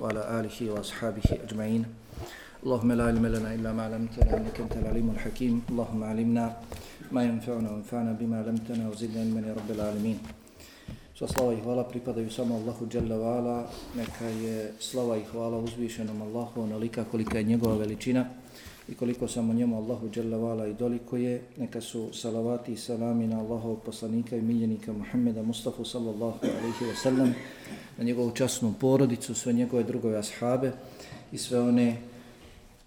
وعلى آله وأصحابه أجمعين اللهم لا علم لنا إلا ما علمتنا إنك أنت العليم الحكيم اللهم علمنا ما ينفعنا وانفعنا بما علمتنا وزدنا علما يا رب العالمين Sva slava i hvala pripadaju samo Allahu Jalla wa'ala, neka je slava i hvala uzvišenom Allahu onolika kolika je njegova veličina i koliko samo njemu Allahu dželle wa'ala i doliko je, neka su salavati i salami na Allahov poslanika i miljenika Muhammeda Mustafa sallallahu alaihi wa sallam, na njegovu časnu porodicu, sve njegove drugove ashabe i sve one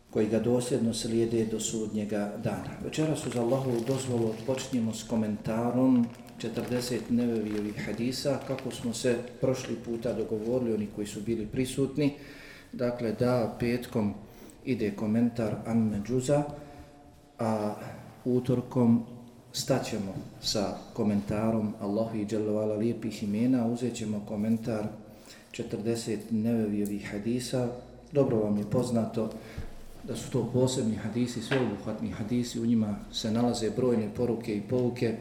koji ga dosljedno slijede do sudnjega dana. Večeras uz Allahu dozvolu počnemo s komentarom 40 nevevijevih hadisa, kako smo se prošli puta dogovorili, oni koji su bili prisutni, dakle da petkom ide komentar Amme Džuza, a utorkom staćemo sa komentarom Allahu i Đalovala lijepih imena, uzet ćemo komentar 40 nevevijevih hadisa. Dobro vam je poznato da su to posebni hadisi, sveobuhvatni hadisi, u njima se nalaze brojne poruke i pouke,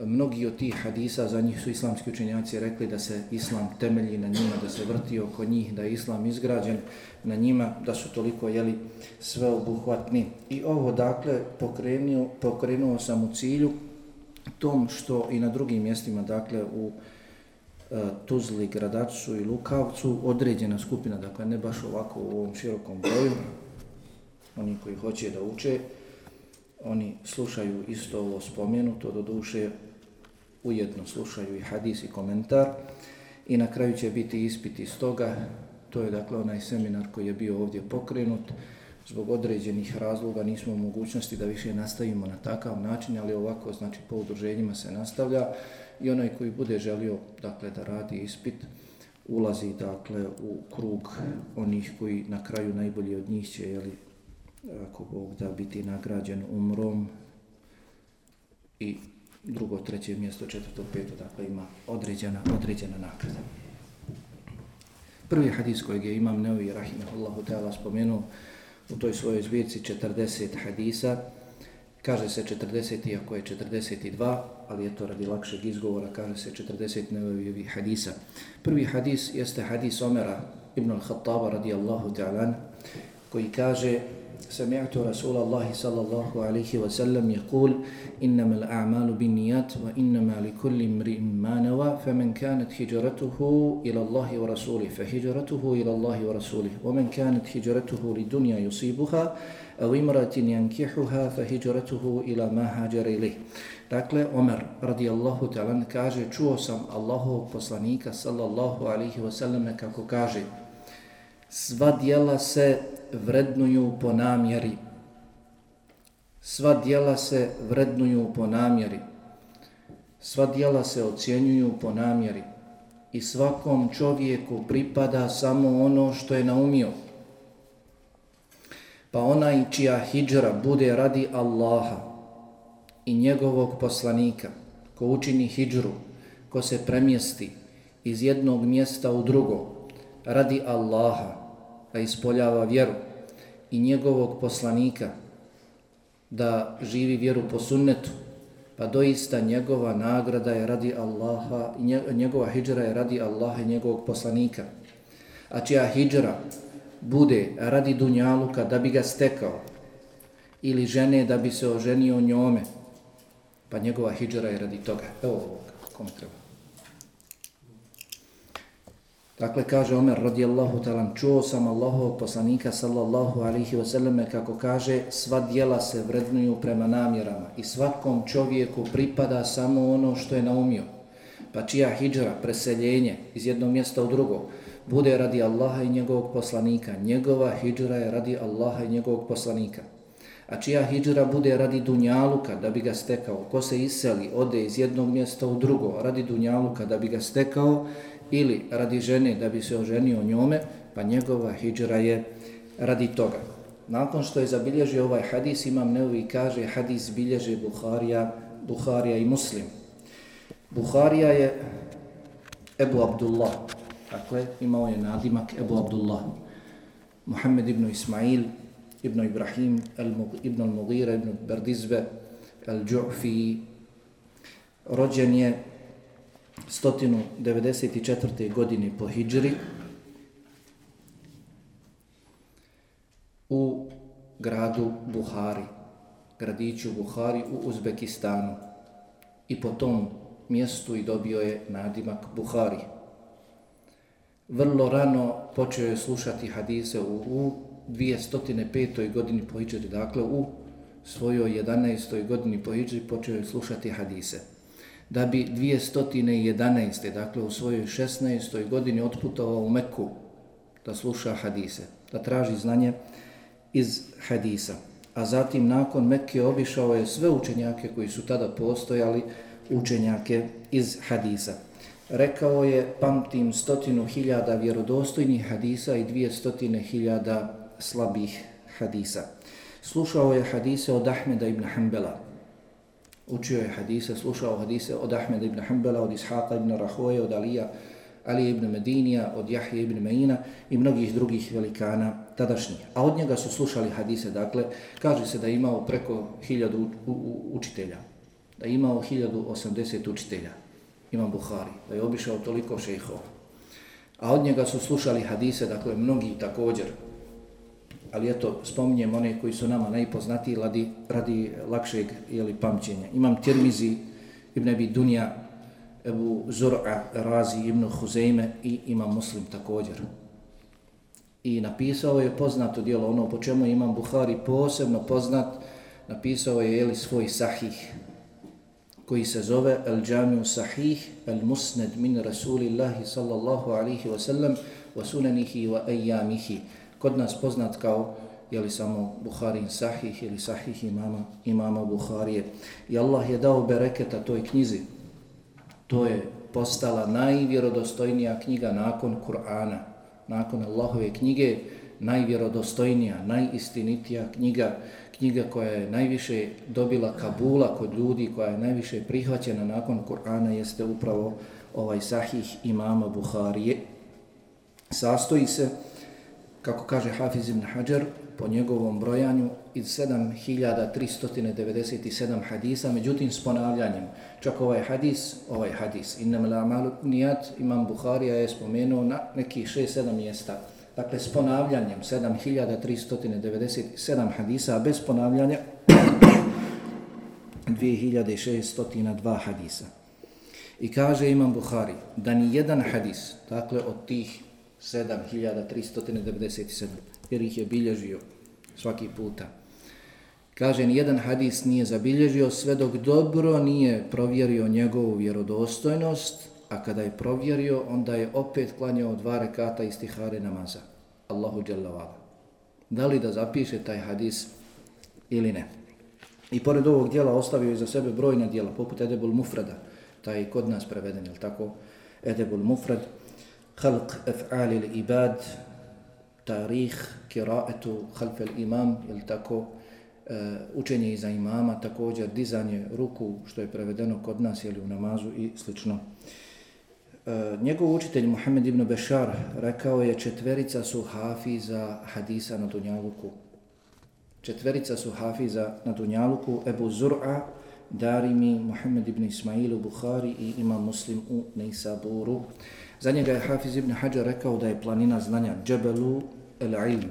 Mnogi od tih hadisa, za njih su islamski učenjaci rekli da se islam temelji na njima, da se vrti oko njih, da je islam izgrađen na njima, da su toliko jeli sveobuhvatni. I ovo dakle pokrenuo, pokrenuo sam u cilju tom što i na drugim mjestima, dakle u e, Tuzli, Gradaču i Lukavcu, određena skupina, dakle ne baš ovako u ovom širokom broju, oni koji hoće da uče, oni slušaju isto ovo spomenuto, do duše ujedno slušaju i hadis i komentar i na kraju će biti ispit iz toga. To je dakle onaj seminar koji je bio ovdje pokrenut. Zbog određenih razloga nismo u mogućnosti da više nastavimo na takav način, ali ovako znači po udruženjima se nastavlja i onaj koji bude želio dakle da radi ispit ulazi dakle u krug onih koji na kraju najbolji od njih će jeli, ako Bog da biti nagrađen umrom i drugo, treće mjesto, četvrto, peto, dakle ima određena, određena nagrada. Prvi hadis kojeg je imam Neovi Rahimahullahu Teala spomenuo u toj svojoj zbirci 40 hadisa, kaže se 40 iako je 42, ali je to radi lakšeg izgovora, kaže se 40 Neovi hadisa. Prvi hadis jeste hadis Omera ibn al-Khattaba radijallahu ta'ala koji kaže سمعت رسول الله صلى الله عليه وسلم يقول إنما الأعمال بالنيات وإنما لكل امرئ ما نوى فمن كانت هجرته إلى الله ورسوله فهجرته إلى الله ورسوله ومن كانت هجرته لدنيا يصيبها أو امرأة ينكحها فهجرته إلى ما هاجر إليه Dakle, Omer radijallahu ta'ala kaže, čuo sam Allahovog poslanika sallallahu alaihi wasallam kako kaže, sva dijela se vrednuju po namjeri. Sva dijela se vrednuju po namjeri. Sva dijela se ocjenjuju po namjeri. I svakom čovjeku pripada samo ono što je naumio. Pa onaj čija hijđra bude radi Allaha i njegovog poslanika, ko učini hijđru, ko se premjesti iz jednog mjesta u drugo, radi Allaha, da ispoljava vjeru i njegovog poslanika, da živi vjeru po sunnetu, pa doista njegova nagrada je radi Allaha, njegova hijđara je radi Allaha i njegovog poslanika. A čija hijđara bude radi dunjaluka da bi ga stekao, ili žene da bi se oženio njome, pa njegova hijđara je radi toga. Evo ovoga, kome treba. Dakle, kaže Omer radijallahu talan, čuo sam Allahov poslanika sallallahu alihi wasallam kako kaže sva dijela se vrednuju prema namjerama i svakom čovjeku pripada samo ono što je naumio. Pa čija hijđra, preseljenje iz jednog mjesta u drugo, bude radi Allaha i njegovog poslanika. Njegova hijđra je radi Allaha i njegovog poslanika. A čija hijđra bude radi Dunjaluka da bi ga stekao, ko se iseli, ode iz jednog mjesta u drugo radi Dunjaluka da bi ga stekao, ili radi žene da bi se oženio njome, pa njegova hijđra je radi toga. Nakon što je zabilježio ovaj hadis, imam neovi kaže hadis bilježe Buharija, Buharija i Muslim. Buharija je Ebu Abdullah, dakle imao je nadimak Ebu Abdullah. Muhammed ibn Ismail, ibn Ibrahim, ibn al-Mughira, ibn Berdizbe, al-Ju'fi, rođen je 194. godini po Hidžri u gradu Buhari, gradiću Buhari u Uzbekistanu. I po tom mjestu i dobio je nadimak Buhari. Vrlo rano počeo je slušati hadise u, u 205. godini po Hidžri, dakle u svojoj 11. godini po Hidžri počeo je slušati hadise. Da bi 211. dakle u svojoj 16. godini otputovao u Meku da sluša hadise, da traži znanje iz hadisa. A zatim nakon Mekke obišao je sve učenjake koji su tada postojali, učenjake iz hadisa. Rekao je, pamtim stotinu hiljada vjerodostojnih hadisa i dvije stotine hiljada slabih hadisa. Slušao je hadise od Ahmeda ibn Hanbala. Učio je hadise, slušao hadise od Ahmeda ibn Hanbala, od Ishaqa ibn Rahoje, od Alija, Ali ibn Medinija, od Jahije ibn Meina i mnogih drugih velikana tadašnjih. A od njega su slušali hadise, dakle, kaže se da je imao preko hiljadu učitelja, da je imao hiljadu osamdeset učitelja, imam Buhari, da je obišao toliko šejhova. A od njega su slušali hadise, dakle, mnogi također, ali eto, spominjem one koji su nama najpoznatiji radi, radi lakšeg jeli, pamćenja. Imam Tirmizi, Ibn Abi Dunja, Ebu Zur'a, Razi, Ibn Huzeyme i imam Muslim također. I napisao je poznato dijelo, ono po čemu imam Buhari posebno poznat, napisao je jeli svoj sahih, koji se zove El Džamiju Sahih, El Musned min Rasulillahi sallallahu alihi wa sallam, wa sunanihi wa ejamihi kod nas poznat kao je li samo Buharin sahih ili sahih imama, imama Buharije. I Allah je dao bereketa toj knjizi. To je postala najvjerodostojnija knjiga nakon Kur'ana, nakon Allahove knjige, najvjerodostojnija, najistinitija knjiga, knjiga koja je najviše dobila kabula kod ljudi, koja je najviše prihvaćena nakon Kur'ana, jeste upravo ovaj sahih imama Buharije. Sastoji se kako kaže Hafiz ibn Hajar, po njegovom brojanju iz 7397 hadisa, međutim s ponavljanjem. Čak ovaj hadis, ovaj hadis, innam la malu nijat, imam Buharija je spomenuo na nekih 6-7 mjesta. Dakle, s ponavljanjem 7397 hadisa, a bez ponavljanja 2602 hadisa. I kaže imam Buhari da ni jedan hadis, dakle od tih 7397, jer ih je bilježio svaki puta. Kaže, jedan hadis nije zabilježio sve dok dobro nije provjerio njegovu vjerodostojnost, a kada je provjerio, onda je opet klanjao dva rekata istihare namaza. Allahu djelavala. Da li da zapiše taj hadis ili ne? I pored ovog dijela ostavio je za sebe brojna dijela, poput Edebul Mufrada, taj kod nas preveden, je tako? Edebul Mufrad, خلق أفعال العباد تاريخ قراءة خلف الإمام يلتكو učenje iza imama, također dizanje ruku, što je prevedeno kod nas ili u namazu i slično. Njegov učitelj Muhammed ibn Bešar rekao je četverica su hafiza hadisa na Dunjaluku. Četverica su hafiza na Dunjaluku, Ebu Zur'a, Darimi, Muhammed ibn Ismailu, Bukhari i imam Muslim u Neisaburu. Za njega je Hafiz ibn Hajar rekao da je planina znanja Džebelu el-Ilm,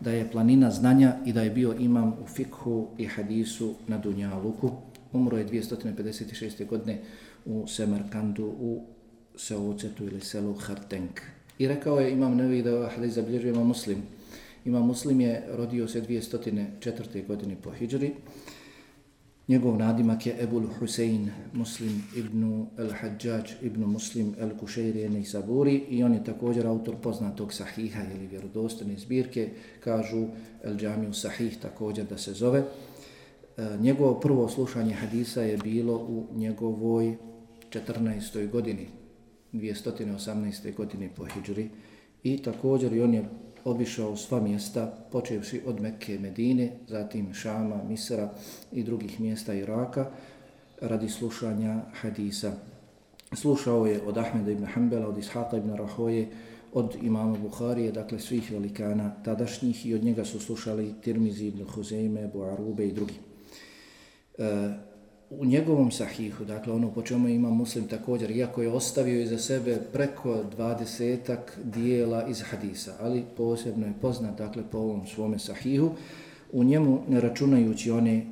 da je planina znanja i da je bio imam u fikhu i hadisu na Dunjaluku. Umro je 256. godine u Semerkandu u Seocetu ili selu Hartenk. I rekao je imam nevi da hadis zabilježuje muslim. Imam muslim je rodio se 204. godine po Hidžri. Njegov nadimak je Ebul Husein Muslim ibn al-Hajjaj ibn Muslim al-Kušeiri i Saburi i on je također autor poznatog sahiha ili vjerodostane zbirke, kažu El-đamiju sahih također da se zove. E, njegovo prvo slušanje hadisa je bilo u njegovoj 14. godini, 218. godine po Hidžri i također i on je obišao sva mjesta, počevši od Mekke, Medine, zatim Šama, Misra i drugih mjesta Iraka, radi slušanja hadisa. Slušao je od Ahmeda ibn Hanbala, od Ishaqa ibn Rahoje, od imama Buharije, dakle svih velikana tadašnjih i od njega su slušali Tirmizi ibn Huzeyme, Abu Arube i drugi. E, u njegovom sahihu, dakle ono po čemu ima muslim također, iako je ostavio iza sebe preko dvadesetak dijela iz hadisa, ali posebno je poznat dakle po ovom svome sahihu, u njemu ne računajući one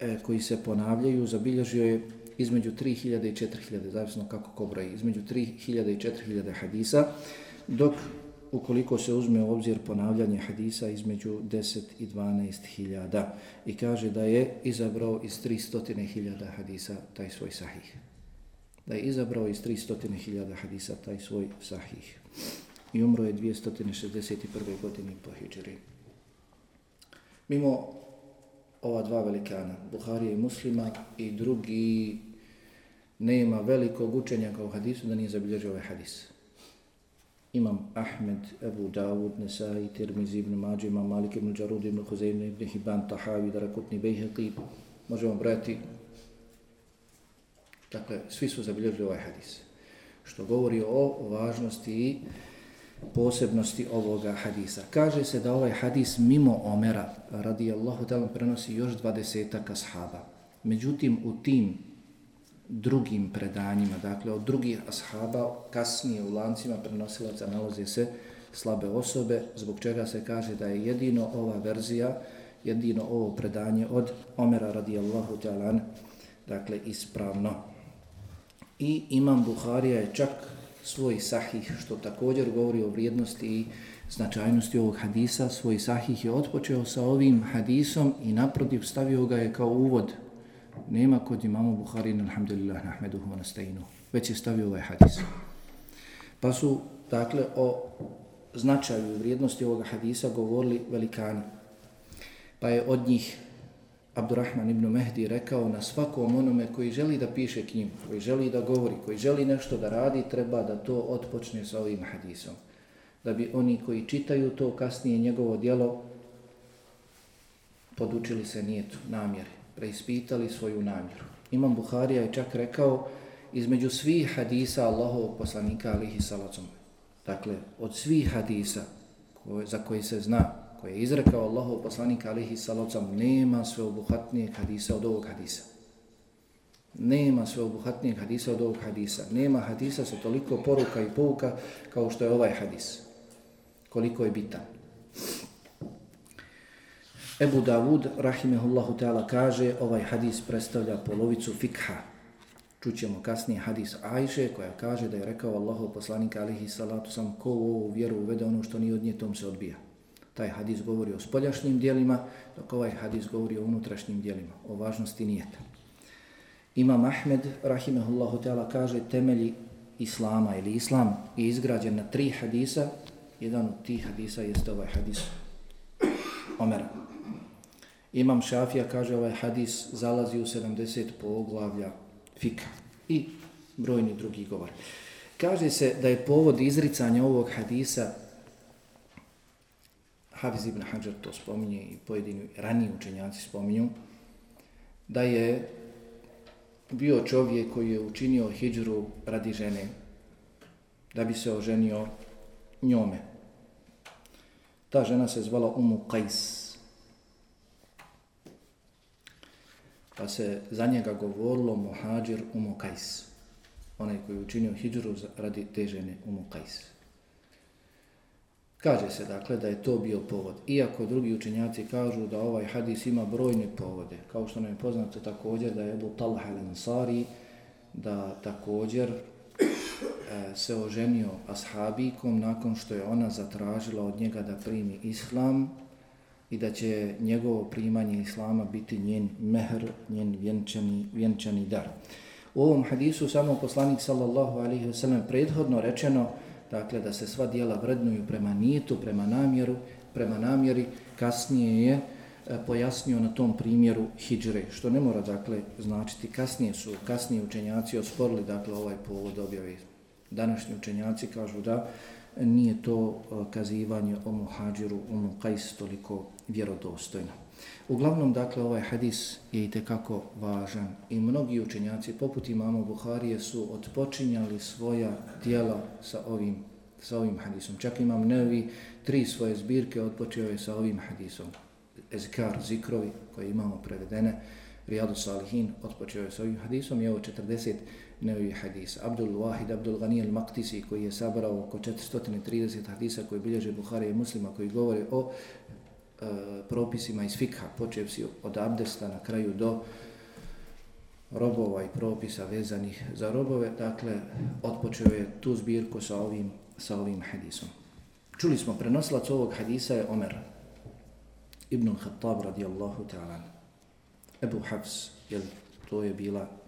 e, koji se ponavljaju, zabilježio je između 3000 i 4000, zavisno kako ko broji, između 3000 i 4000 hadisa, dok ukoliko se uzme u obzir ponavljanje hadisa između 10 i 12 hiljada i kaže da je izabrao iz 300 hiljada hadisa taj svoj sahih. Da je izabrao iz 300 hiljada hadisa taj svoj sahih. I umro je 261. godine po hijđeri. Mimo ova dva velikana, Buharija i Muslima i drugi, nema velikog učenja kao hadisu da nije zabilježio ovaj hadis. Imam Ahmed, Ebu Dawud, Nesai, Tirmizi ibn Mađi, Imam Malik ibn Đarud ibn Huzeyn, ibn Hiban, Tahavi, Darakutni, Bejheqi, možemo brati. Dakle, svi su zabilježili ovaj hadis. Što govori o važnosti i posebnosti ovoga hadisa. Kaže se da ovaj hadis mimo Omera, radijallahu ta'ala, prenosi još dvadesetaka ashaba. Međutim, u tim drugim predanjima, dakle od drugih ashaba, kasnije u lancima prenosilaca nalaze se slabe osobe, zbog čega se kaže da je jedino ova verzija, jedino ovo predanje od Omera radijallahu ta'ala, dakle ispravno. I Imam Buharija je čak svoj sahih, što također govori o vrijednosti i značajnosti ovog hadisa, svoj sahih je otpočeo sa ovim hadisom i naprotiv stavio ga je kao uvod nema kod imamo Buhari, alhamdulillah, nahmeduhu wa. Već je stavio ovaj hadis. Pa su, dakle, o značaju i vrijednosti ovoga hadisa govorili velikani. Pa je od njih Abdurrahman ibn Mehdi rekao na svakom onome koji želi da piše knjigu, koji želi da govori, koji želi nešto da radi, treba da to otpočne sa ovim hadisom. Da bi oni koji čitaju to kasnije njegovo dijelo podučili se nijetu, namjeri preispitali svoju namjeru. Imam Buharija je čak rekao između svih hadisa Allahovog poslanika alihi salacom. Dakle, od svih hadisa koje, za koji se zna, koje je izrekao Allahov poslanika alihi salacom, nema sveobuhatnijeg hadisa od ovog hadisa. Nema sveobuhatnijeg hadisa od ovog hadisa. Nema hadisa sa toliko poruka i pouka kao što je ovaj hadis. Koliko je bitan. Ebu Davud, rahimehullahu ta'ala, kaže ovaj hadis predstavlja polovicu fikha. Čućemo kasnije hadis Ajše koja kaže da je rekao Allahu poslanik alihi salatu sam ko u ovu vjeru uvede ono što nije od nje, tom se odbija. Taj hadis govori o spoljašnjim dijelima, dok ovaj hadis govori o unutrašnjim dijelima, o važnosti nijeta. Imam Ahmed, rahimehullahu ta'ala, kaže temelji Islama ili Islam je izgrađen na tri hadisa. Jedan od tih hadisa jeste ovaj hadis Omera. Imam Šafija kaže ovaj hadis zalazi u 70 poglavlja fika i brojni drugi govor. Kaže se da je povod izricanja ovog hadisa Hafiz ibn Hajar to spominje i pojedini raniji učenjaci spominju da je bio čovjek koji je učinio hijđru radi žene da bi se oženio njome. Ta žena se zvala Umu Qais. Pa se za njega govorilo muhađir umu kajs, onaj koji je učinio hijđru radi te žene umu kajs. Kaže se dakle da je to bio povod, iako drugi učenjaci kažu da ovaj hadis ima brojne povode, kao što nam je poznato također da je Ebu Talha al-Ansari, da također e, se oženio ashabikom nakon što je ona zatražila od njega da primi islam, i da će njegovo primanje islama biti njen mehr, njen vjenčani, vjenčani dar. U ovom hadisu samo poslanik sallallahu alaihi ve sellem prethodno rečeno dakle da se sva dijela vrednuju prema nijetu, prema namjeru, prema namjeri, kasnije je e, pojasnio na tom primjeru hijđre, što ne mora dakle značiti kasnije su, kasnije učenjaci osporili dakle ovaj povod objave. Današnji učenjaci kažu da nije to e, kazivanje o muhađiru, o muqajs toliko vjerodostojno. Uglavnom, dakle, ovaj hadis je i tekako važan i mnogi učenjaci, poput imamo Buharije, su odpočinjali svoja dijela sa ovim, sa ovim hadisom. Čak imam nevi tri svoje zbirke odpočeo je sa ovim hadisom. Ezkar, zikrovi koje imamo prevedene, Rijadu Salihin, otpočeo je sa ovim hadisom i ovo 40 neovi hadisa. Abdul Wahid, Abdul Ghani al-Maktisi koji je sabrao oko 430 hadisa koji bilježe Buhari i muslima koji govore o e, propisima iz fikha, počev si od abdesta na kraju do robova i propisa vezanih za robove, dakle, otpočeo je tu zbirku sa ovim, sa ovim hadisom. Čuli smo, prenosilac ovog hadisa je Omer, ibn Khattab radijallahu ta'ala. Ebu Hafs, jel, to je bila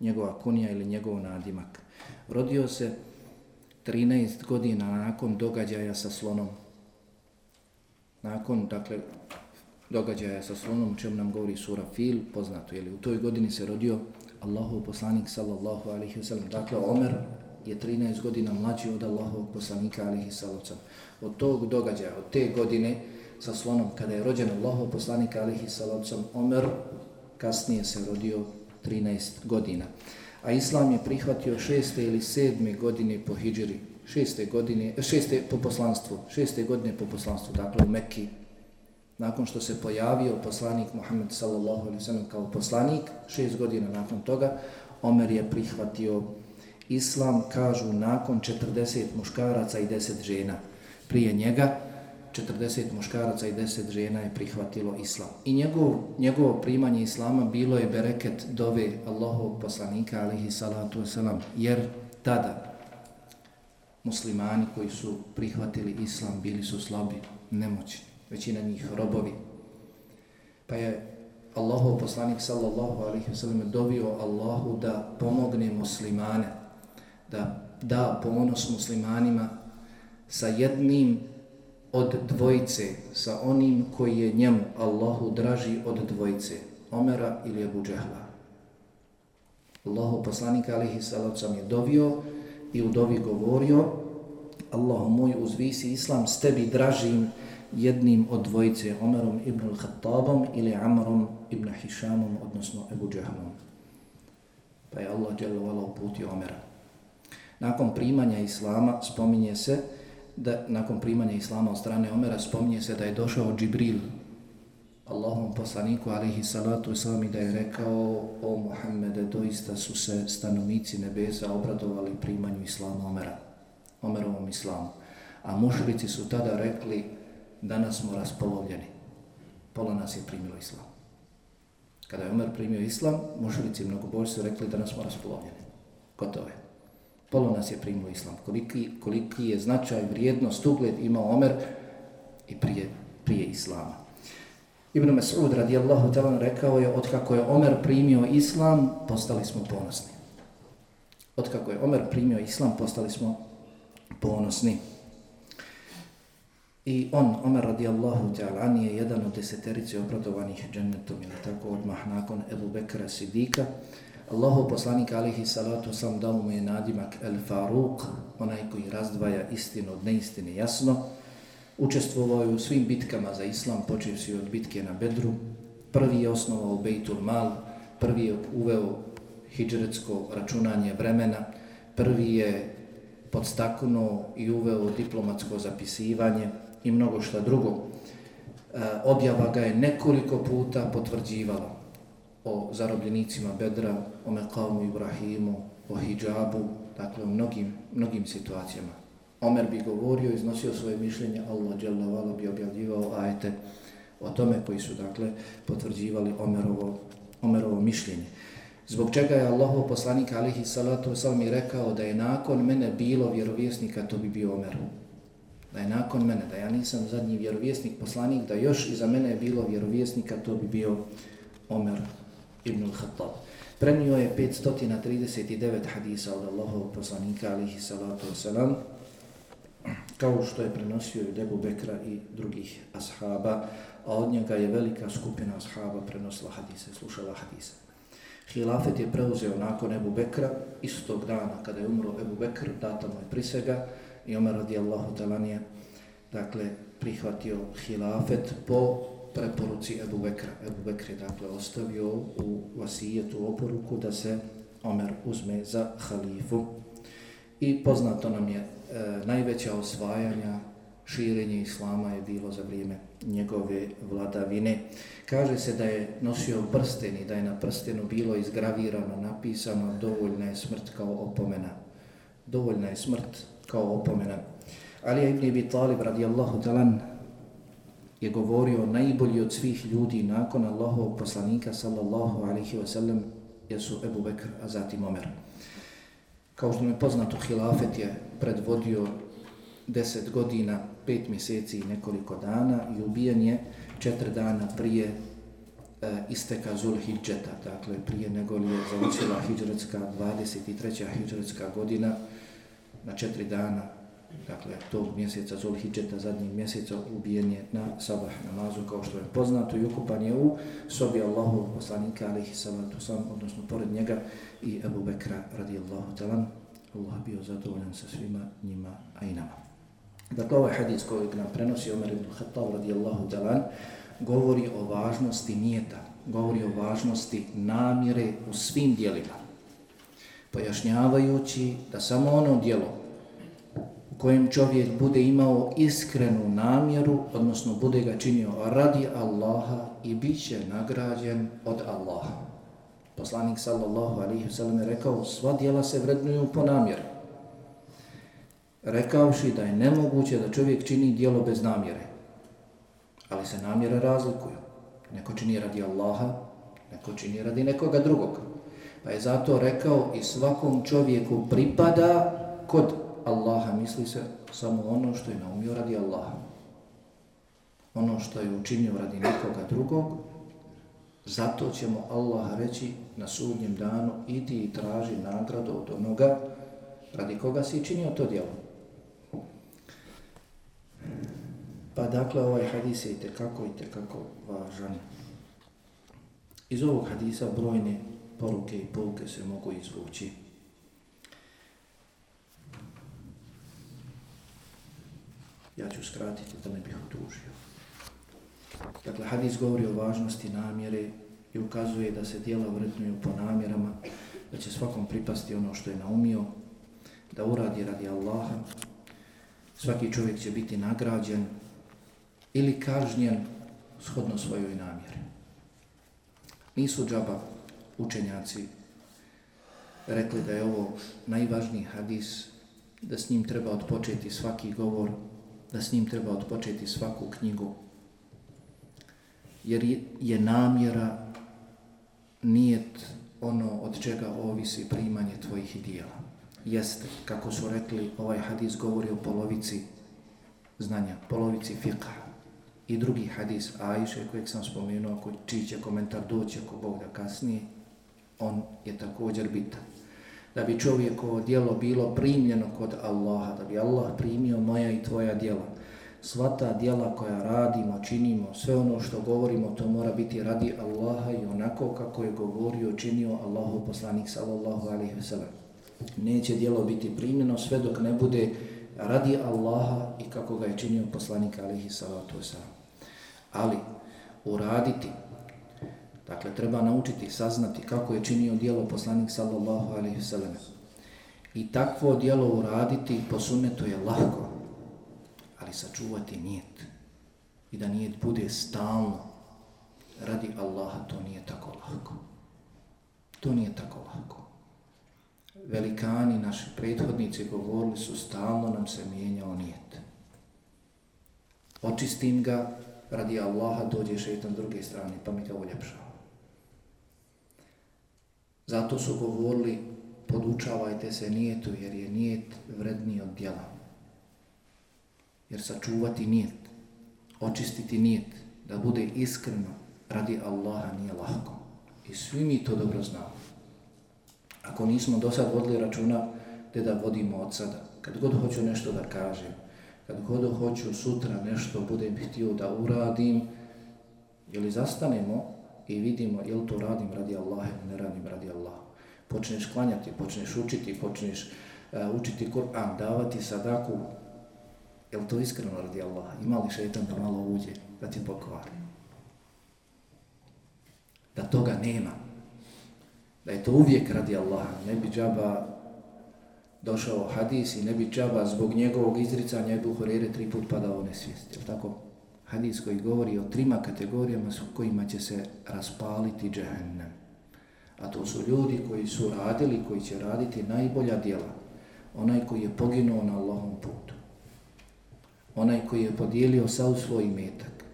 njegova kunija ili njegov nadimak. Rodio se 13 godina nakon događaja sa slonom. Nakon, dakle, događaja sa slonom, čemu nam govori sura Fil, poznato, je li. u toj godini se rodio Allahov poslanik, sallallahu alaihi wa sallam. Dakle, Omer je 13 godina mlađi od Allahovog poslanika, alaihi sallam. Od tog događaja, od te godine, sa slonom, kada je rođen Allahov poslanik, alaihi sallam, Omer kasnije se rodio 13 godina. A Islam je prihvatio šeste ili sedme godine po hijđeri, šeste godine, eh, šeste po poslanstvu, šeste godine po poslanstvu, dakle u Mekki. Nakon što se pojavio poslanik Muhammed sallallahu alaihi sallam kao poslanik, šest godina nakon toga, Omer je prihvatio Islam, kažu, nakon 40 muškaraca i 10 žena. Prije njega, 40 muškaraca i 10 žena je prihvatilo islam. I njegov, njegovo primanje islama bilo je bereket dove Allahovog poslanika alihi salatu wasalam, jer tada muslimani koji su prihvatili islam bili su slabi, nemoćni, većina njih robovi. Pa je Allahov poslanik sallallahu alihi wasalam dovio Allahu da pomogne muslimane, da da ponos muslimanima sa jednim od dvojice sa onim koji je njemu Allahu draži od dvojice Omera ili Abu Džehla. Allahu poslanik alihi salacom je dovio i u dovi govorio Allahu moj uzvisi islam s tebi dražim jednim od dvojice Omerom ibn al-Khattabom ili Amrom ibn Hišamom odnosno Abu Džehlom. Pa je Allah dželovala uputio Omera. Nakon primanja Islama spominje se da nakon primanja islama od strane Omera spominje se da je došao Džibril Allahom poslaniku alihi salatu islami da je rekao o Muhammede doista su se stanovnici nebesa obradovali primanju islama Omera Omerovom islamu. A mušrici su tada rekli danas smo raspolovljeni pola nas je primilo islam. Kada je Omer primio islam mušrici mnogo bolji su rekli danas smo raspolovljeni gotovo je. Polo nas je primio islam. Koliki, koliki je značaj, vrijednost, ugled imao Omer i prije, prije islama. Ibn Mas'ud radijallahu talan rekao je, otkako je Omer primio islam, postali smo ponosni. Otkako je Omer primio islam, postali smo ponosni. I on, Omer radijallahu ta'ala, je jedan od deseterice obradovanih džennetom, ili tako odmah nakon Ebu Bekra Sidika, Allahu poslanik alihi salatu sam dao mu je nadimak El Faruq, onaj koji razdvaja istinu od neistine jasno. Učestvovao je u svim bitkama za islam, počeo si od bitke na Bedru. Prvi je osnovao Bejtul Mal, prvi je uveo hijđretsko računanje vremena, prvi je podstaknuo i uveo diplomatsko zapisivanje i mnogo šta drugo. E, objava ga je nekoliko puta potvrđivala o zarobljenicima Bedra, o Mekamu Ibrahimu, o hijabu, dakle o mnogim, mnogim situacijama. Omer bi govorio, iznosio svoje mišljenje, Allah dželavala bi objavljivao ajete o tome koji su dakle potvrđivali Omerovo, Omerovo mišljenje. Zbog čega je Allahov poslanik alihi salatu wasalam i rekao da je nakon mene bilo vjerovjesnika, to bi bio Omer. Da je nakon mene, da ja nisam zadnji vjerovjesnik poslanik, da još iza mene je bilo vjerovjesnika, to bi bio Omer ibn al-Khattab. Prenio je 539 hadisa od Allahov poslanika alihi salatu wasalam, kao što je prenosio i Debu Bekra i drugih ashaba, a od njega je velika skupina ashaba prenosila hadise, slušala hadise. Hilafet je preuzeo nakon Ebu Bekra, istog dana kada je umro Ebu Bekr, data mu je prisega i Omer radijallahu talanije, dakle, prihvatio hilafet po preporuci Ebu Bekra. Ebu Bekr je dakle ostavio u vasijetu oporuku da se Omer uzme za halifu. I poznato nam je e, najveća osvajanja širenje islama je bilo za vrijeme njegove vladavine. Kaže se da je nosio prsten i da je na prstenu bilo izgravirano, napisano dovoljna je smrt kao opomena. Dovoljna je smrt kao opomena. Ali ibn Abi Talib radijallahu talan je govorio najbolji od svih ljudi nakon Allahovog poslanika sallallahu alaihi wa sallam jesu Ebu Bekr, a zatim Omer. Kao što mi je poznato, hilafet je predvodio deset godina, 5 mjeseci i nekoliko dana i ubijen je 4 dana prije e, isteka Zul Hidžeta, dakle prije nego li je završila Hidžretska 23. Hidžretska godina na 4 dana dakle tog mjeseca Zulhidžeta, zadnjih zadnjeg mjeseca ubijen je na sabah namazu kao što je poznato i ukupan je u sobi Allahu poslanika alihi salatu sam, odnosno pored njega i Ebu Bekra radijallahu talan Allah bio zadovoljan sa svima njima, a i nama. Dakle, ovaj hadis koji nam prenosi Omer ibn Khattab radijallahu talan govori o važnosti nijeta, govori o važnosti namjere u svim dijelima, pojašnjavajući da samo ono dijelo kojem čovjek bude imao iskrenu namjeru, odnosno bude ga činio radi Allaha i bit će nagrađen od Allaha. Poslanik sallallahu alaihi wa sallam je rekao, sva dijela se vrednuju po namjeri. rekavši da je nemoguće da čovjek čini dijelo bez namjere. Ali se namjere razlikuju. Neko čini radi Allaha, neko čini radi nekoga drugog. Pa je zato rekao i svakom čovjeku pripada kod Allaha, misli se samo ono što je naumio radi Allaha. Ono što je učinio radi nekoga drugog, zato ćemo Allah reći na sudnjem danu idi i traži nagradu od onoga radi koga si činio to djelo. Pa dakle, ovaj hadis je itekako, itekako važan. Iz ovog hadisa brojne poruke i pouke se mogu izvući. Ja ću skratiti da ne bih otužio. Dakle, hadis govori o važnosti namjere i ukazuje da se dijela vrednuju po namjerama, da će svakom pripasti ono što je naumio, da uradi radi Allaha. Svaki čovjek će biti nagrađen ili kažnjen shodno svojoj namjeri. Nisu džaba učenjaci rekli da je ovo najvažniji hadis, da s njim treba odpočeti svaki govor, da s njim treba odpočeti svaku knjigu, jer je namjera nijet ono od čega ovisi primanje tvojih dijela. Jeste, kako su rekli, ovaj hadis govori o polovici znanja, polovici fiqha i drugi hadis Ajše kojeg sam spomenuo, ako čiji će komentar doći ako Bog da kasnije, on je također bitan. Da bi čovjekovo djelo bilo primljeno kod Allaha, da bi Allah primio moja i tvoja djela. Sva ta djela koja radimo, činimo, sve ono što govorimo, to mora biti radi Allaha i onako kako je govorio, činio Allahu poslanik sallallahu alaihi ve sellem. Neće djelo biti primljeno sve dok ne bude radi Allaha i kako ga je činio poslanik alaihi sallatu ve sellem. ali uraditi dakle treba naučiti saznati kako je činio dijelo poslanik sallallahu alejhi ve sellem i takvo dijelo uraditi po sunnetu je lako ali sačuvati nijet. I da nijet bude stalno radi Allaha to nije tako lako to nije tako lako velikani naši prethodnici govorili su stalno nam se mijenjao nijet. Očistim ga radi Allaha dođe šeitan druge strane, pa mi ga uljepšava. Zato su govorili, podučavajte se nijetu, jer je nijet vredniji od djela. Jer sačuvati nijet, očistiti nijet, da bude iskreno radi Allaha nije lahko. I svi mi to dobro znamo. Ako nismo do sad vodili računa, te da vodimo od sada. Kad god hoću nešto da kažem, kad god hoću sutra nešto budem htio da uradim, ili zastanemo i vidimo je li to radim radi Allaha ili ne radim radi Allaha. Počneš klanjati, počneš učiti, počneš uh, učiti Kur'an, davati sadaku, je li to iskreno radi Allaha? Ima li šetan da malo uđe, da ti pokvari? Da toga nema. Da je to uvijek radi Allaha. Ne bi džaba došao hadis i ne bi džaba zbog njegovog izricanja Ebu Horere tri put padao u nesvijest. Je tako? Hadis koji govori o trima kategorijama su kojima će se raspaliti džehennem. A to su ljudi koji su radili, koji će raditi najbolja djela. Onaj koji je poginuo na Allahom putu. Onaj koji je podijelio sav svoj metak.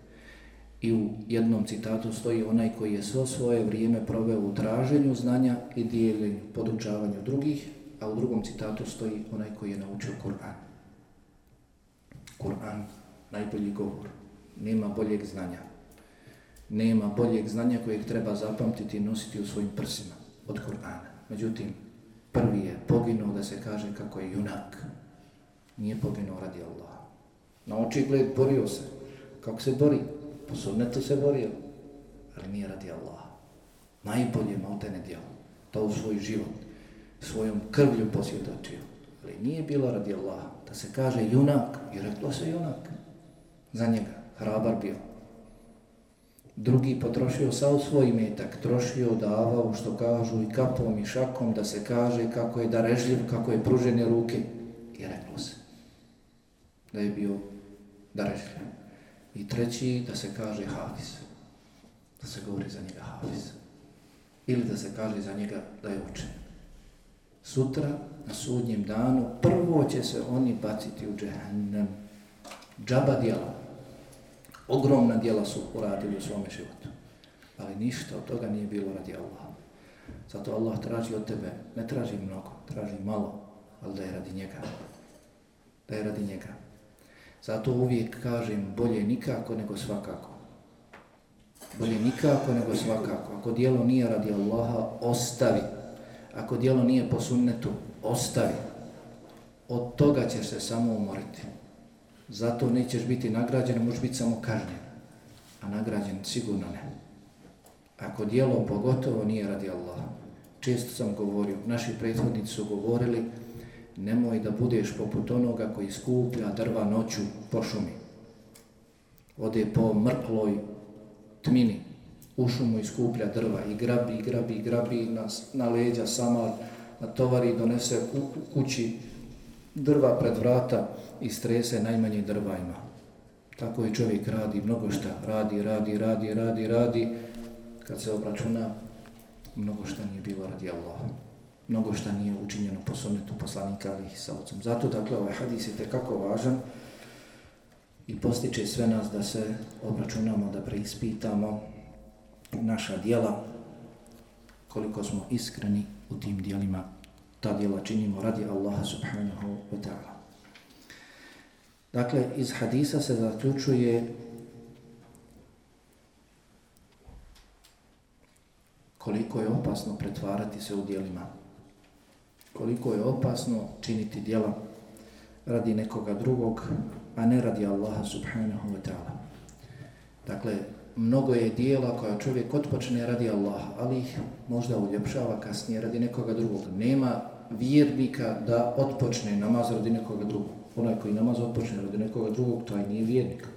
I u jednom citatu stoji onaj koji je svo svoje vrijeme proveo u traženju znanja i dijeljenju, podučavanju drugih, a u drugom citatu stoji onaj koji je naučio Kur'an. Kur'an, najbolji govor. Nema boljeg znanja. Nema boljeg znanja kojeg treba zapamtiti i nositi u svojim prsima od Kur'ana. Međutim, prvi je poginuo da se kaže kako je junak. Nije poginuo radi Allaha. Na oči gled borio se. Kako se bori? Po sunnetu se borio. Ali nije radi Allaha. Najbolje maltene djelo. To u svoj život svojom krvlju posvjedočio. Ali nije bilo radi Allaha da se kaže junak i reklo se junak. Za njega, hrabar bio. Drugi potrošio sav svoj metak, trošio, davao, što kažu, i kapom i šakom, da se kaže kako je darežljiv, kako je pružene ruke. I reklo se da je bio darežljiv. I treći, da se kaže hafiz. Da se govori za njega hafiz. Ili da se kaže za njega da je učen sutra na sudnjem danu prvo će se oni baciti u džehennem. Džaba djelova Ogromna djela su uradili u svome životu. Ali ništa od toga nije bilo radi Allaha. Zato Allah traži od tebe, ne traži mnogo, traži malo, ali da je radi njega. Da je radi njega. Zato uvijek kažem bolje nikako nego svakako. Bolje nikako nego svakako. Ako dijelo nije radi Allaha, ostavi ako dijelo nije po sunnetu, ostavi. Od toga ćeš se samo umoriti. Zato nećeš biti nagrađen, možeš biti samo kažnjen. A nagrađen sigurno ne. Ako dijelo pogotovo nije radi Allaha. Često sam govorio, naši prethodnici su govorili, nemoj da budeš poput onoga koji skuplja drva noću po šumi. Ode po mrkloj tmini, u šumu iskuplja drva i grabi, i grabi, i grabi na, na leđa samar, na tovari donese u kući drva pred vrata i strese najmanje drva ima. Tako je čovjek radi mnogo šta, radi, radi, radi, radi, radi, kad se obračuna, mnogo šta nije bilo radi Allaha. Mnogo šta nije učinjeno po sunnetu poslanika ali sa ocom. Zato, dakle, ovaj hadis je tekako važan i postiče sve nas da se obračunamo, da preispitamo, naša dijela, koliko smo iskreni u tim dijelima, ta dijela činimo radi Allaha subhanahu wa ta'ala. Dakle, iz hadisa se zaključuje koliko je opasno pretvarati se u dijelima, koliko je opasno činiti dijela radi nekoga drugog, a ne radi Allaha subhanahu wa ta'ala. Dakle, mnogo je dijela koja čovjek otpočne radi Allaha, ali ih možda uljepšava kasnije radi nekoga drugog. Nema vjernika da otpočne namaz radi nekoga drugog. Onaj koji namaz otpočne radi nekoga drugog, taj nije vjernik.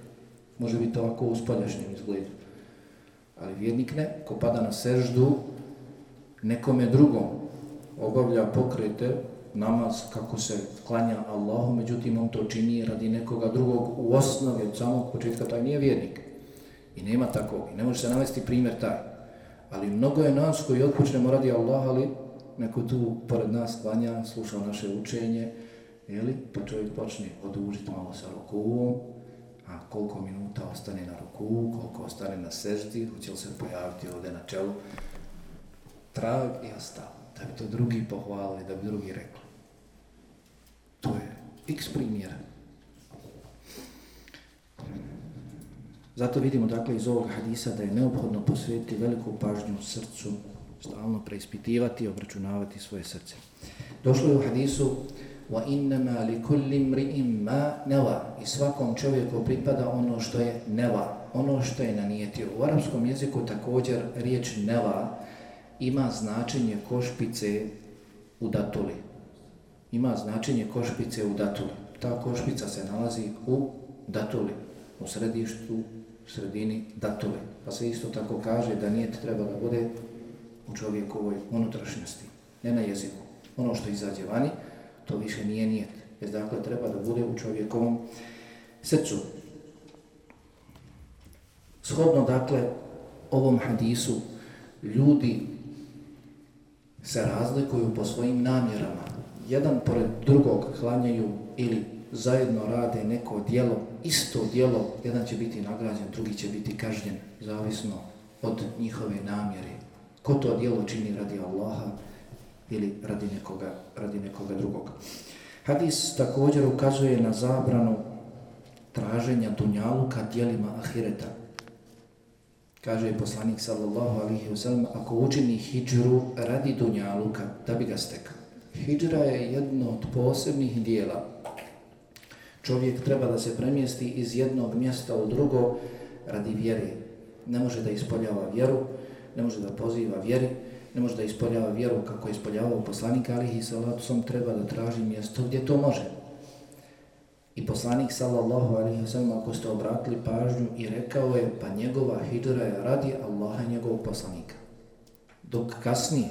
Može biti ovako u spoljašnjem izgledu. Ali vjernik ne, ko pada na seždu, nekome drugom obavlja pokrete, namaz kako se klanja Allahu, međutim on to čini radi nekoga drugog u osnovi od samog početka, taj nije vjernik. I nema takvog. I ne može se navesti primjer taj. Ali mnogo je nas koji otpočnemo radi Allah, ali neko tu pored nas klanja, sluša naše učenje, jeli? pa čovjek počne odužiti malo sa rukom, a koliko minuta ostane na ruku, koliko ostane na seždi, hoće li se pojaviti ovdje na čelu, trag i ostalo. Da bi to drugi pohvalili, da bi drugi rekli. To je x primjera. Zato vidimo dakle iz ovog hadisa da je neophodno posvetiti veliku pažnju srcu, stalno preispitivati i obračunavati svoje srce. Došlo je u hadisu وَإِنَّمَا لِكُلِّ مْرِئِمْ مَا نَوَا i svakom čovjeku pripada ono što je neva, ono što je nanijetio. U arapskom jeziku također riječ neva ima značenje košpice u datuli. Ima značenje košpice u datuli. Ta košpica se nalazi u datuli, u središtu sredini datule. Pa se isto tako kaže da nije treba da bude u čovjekovoj unutrašnjosti, ne na jeziku. Ono što izađe vani, to više nije nijet. Jer dakle treba da bude u čovjekovom srcu. Shodno dakle ovom hadisu ljudi se razlikuju po svojim namjerama. Jedan pored drugog klanjaju ili zajedno rade neko dijelo, isto dijelo, jedan će biti nagrađen, drugi će biti kažnjen, zavisno od njihove namjere. Ko to dijelo čini radi Allaha ili radi nekoga, radi nekoga drugog. Hadis također ukazuje na zabranu traženja dunjaluka dijelima ahireta. Kaže je poslanik sallallahu alihi wasallam, ako učini hijđru radi dunjaluka, da bi ga stekao. Hijđra je jedno od posebnih dijela. Čovjek treba da se premjesti iz jednog mjesta u drugo radi vjere. Ne može da ispoljava vjeru, ne može da poziva vjeri, ne može da ispoljava vjeru kako je ispoljavao poslanik alihi salatu sam treba da traži mjesto gdje to može. I poslanik sallallahu alaihi wa sallam ako ste obratili pažnju i rekao je pa njegova hijđara je radi Allaha njegovog poslanika. Dok kasnije,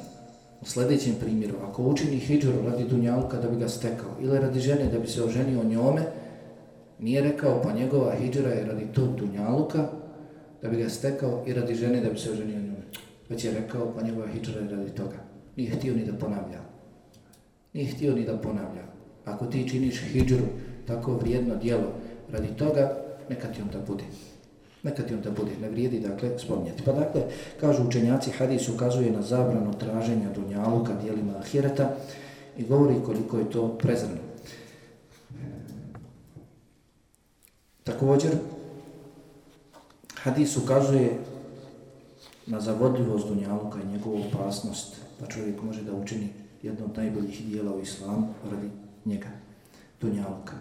u sljedećem primjeru, ako učini hijđaru radi dunjalka da bi ga stekao ili radi žene da bi se oženio njome, nije rekao pa njegova hijđara je radi tog dunjaluka da bi ga stekao i radi žene da bi se oženio njome. Već je rekao pa njegova hijđara je radi toga. Nije htio ni da ponavlja. Nije htio ni da ponavlja. Ako ti činiš hijđru, tako vrijedno dijelo radi toga, neka ti on da bude. Neka ti on da bude, ne vrijedi, dakle, spomnjati. Pa dakle, kažu učenjaci, hadis ukazuje na zabranu traženja dunjaluka dijelima ahireta i govori koliko je to prezrno. Također, hadis ukazuje na zavodljivost dunjaluka i njegovu opasnost, pa čovjek može da učini jedno od najboljih dijela u islamu radi njega, dunjaluka.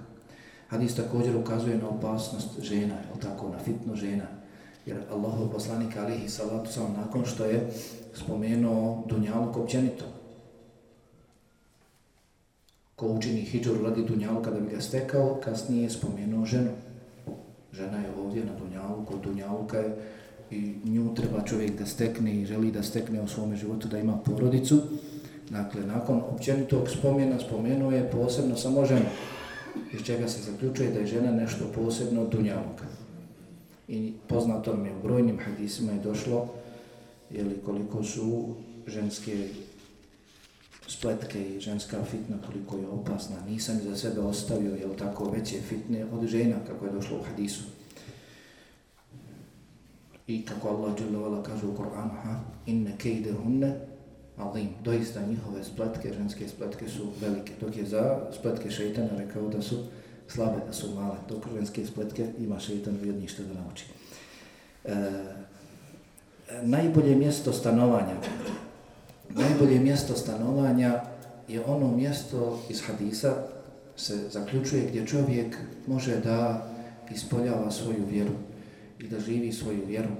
Hadis također ukazuje na opasnost žena, je tako, na fitno žena. Jer Allahov poslanik alihi salatu sam nakon što je spomenuo dunjaluk općenito. Ko učini hijđor radi Dunjaluka da bi ga stekao, kasnije je spomenuo ženu. Žena je ovdje na dunjaluku, dunjaluka je i nju treba čovjek da stekne i želi da stekne u svome životu da ima porodicu. Dakle, nakon općenitog spomena spomenuo je posebno samo ženu iz čega se zaključuje da je žena nešto posebno od. I poznato mi je u brojnim hadisima je došlo jeli, koliko su ženske spletke i ženska fitna, koliko je opasna. Nisam za sebe ostavio, jel tako, veće fitne od žena, kako je došlo u hadisu. I kako Allah dželovala kaže u Koranu, ha, inne kejde hunne, Alim, doista njihove spletke, ženske spletke su velike, dok je za spletke šeitana rekao da su slabe, da su male, dok ženske spletke ima šeitan uvijed ništa da nauči. E, najbolje mjesto stanovanja, najbolje mjesto stanovanja je ono mjesto iz hadisa se zaključuje gdje čovjek može da ispoljava svoju vjeru i da živi svoju vjeru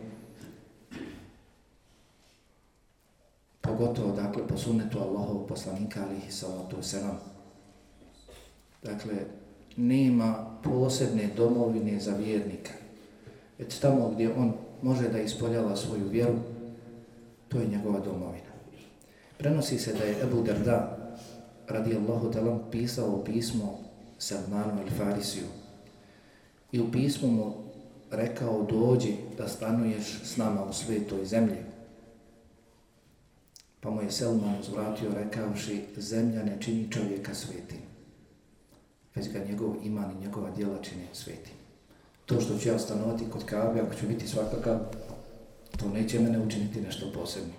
pogotovo dakle po sunnetu Allahovog poslanika alihi salatu wasalam. Dakle, nema posebne domovine za vjernika. Već tamo gdje on može da ispoljava svoju vjeru, to je njegova domovina. Prenosi se da je Ebu Darda radi Allahu talam pisao pismo Salmanu al Farisiju i u pismu mu rekao dođi da stanuješ s nama u svetoj zemlji Pa mu je Selman uzvratio rekavši, zemlja ne čini čovjeka svetim, već ga njegov iman i njegova djela čini svetim. To što ću ja stanovati kod Kabe, ako ću biti svakakav, to neće mene učiniti nešto posebno.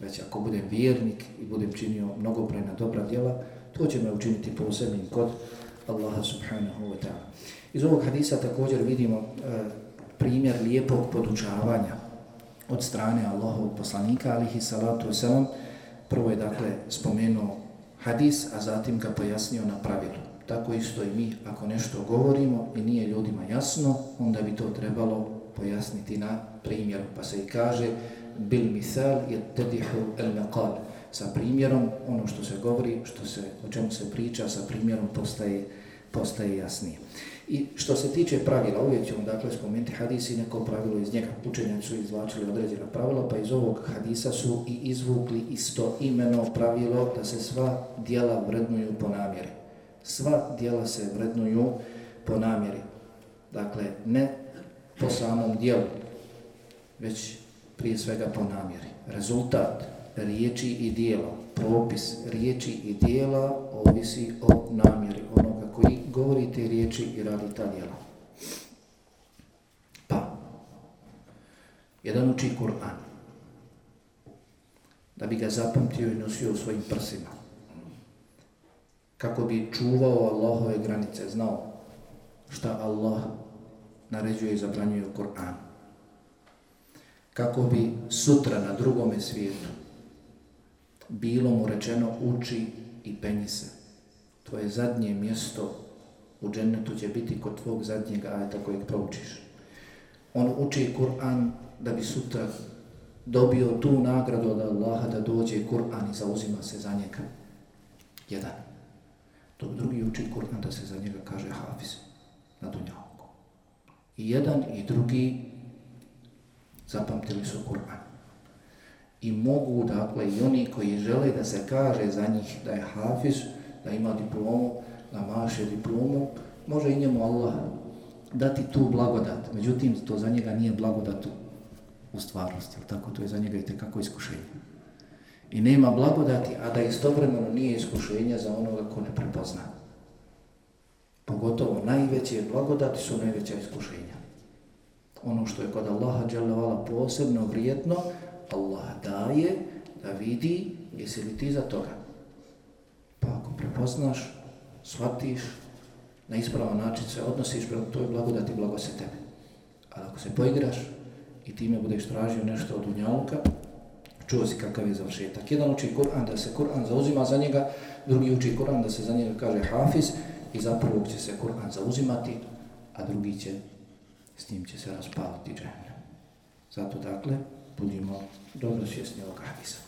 Već ako budem vjernik i budem činio mnogo mnogobrojna dobra djela, to će me učiniti posebnim kod Allaha subhanahu wa ta'ala. Iz ovog hadisa također vidimo e, primjer lijepog podučavanja od strane Allahovog poslanika, alihi salatu wasalam, prvo je dakle spomenuo hadis, a zatim ga pojasnio na pravilu. Tako isto i mi, ako nešto govorimo i nije ljudima jasno, onda bi to trebalo pojasniti na primjeru. Pa se i kaže, bil misal je tedihu el meqal. Sa primjerom, ono što se govori, što se, o čemu se priča, sa primjerom postaje, postaje jasnije. I što se tiče pravila, uvijek ćemo dakle spomenuti hadis i neko pravilo iz njega. Učenjaci su izvlačili određena pravila, pa iz ovog hadisa su i izvukli isto imeno pravilo da se sva dijela vrednuju po namjeri. Sva dijela se vrednuju po namjeri. Dakle, ne po samom dijelu, već prije svega po namjeri. Rezultat riječi i dijela, propis riječi i dijela ovisi o namjeri onog koji govori te riječi i radi ta djela. Pa, jedan uči Kur'an, da bi ga zapamtio i nosio u svojim prsima, kako bi čuvao Allahove granice, znao šta Allah naređuje i zabranjuje u Kur'anu, kako bi sutra na drugome svijetu bilo mu rečeno uči i penji se. Tvoje zadnje mjesto u džennetu će biti kod tvog zadnjeg ajeta kojeg proučiš. On uči Kur'an da bi sutra dobio tu nagradu od Allaha da dođe Kur'an i zauzima se za njega. Jedan. Dok drugi uči Kur'an da se za njega kaže Hafiz na dunjavku. I jedan i drugi zapamtili su Kur'an i mogu, dakle, i oni koji žele da se kaže za njih da je hafiz, da ima diplomu, da maše diplomu, može i njemu Allah dati tu blagodat. Međutim, to za njega nije blagodat u stvarnosti, tako to je za njega i tekako iskušenje. I nema blagodati, a da istovremeno nije iskušenja za onoga ko ne prepozna. Pogotovo najveće blagodati su najveća iskušenja. Ono što je kod Allaha posebno vrijedno, Allah daje da vidi jesi li ti za toga. Prepoznaš, shvatiš, na ispravan način se odnosiš prema toj blagodati, blago se tebe. Ali ako se poigraš i time budeš tražio nešto od unjavka, čuo si kakav je završetak. Jedan uči Kur'an da se Kur'an zauzima za njega, drugi uči Kur'an da se za njega kaže Hafiz i za prvog će se Kur'an zauzimati, a drugi će, s njim će se raspaliti džene. Zato dakle, budimo dobro svjesni ovog hadisa.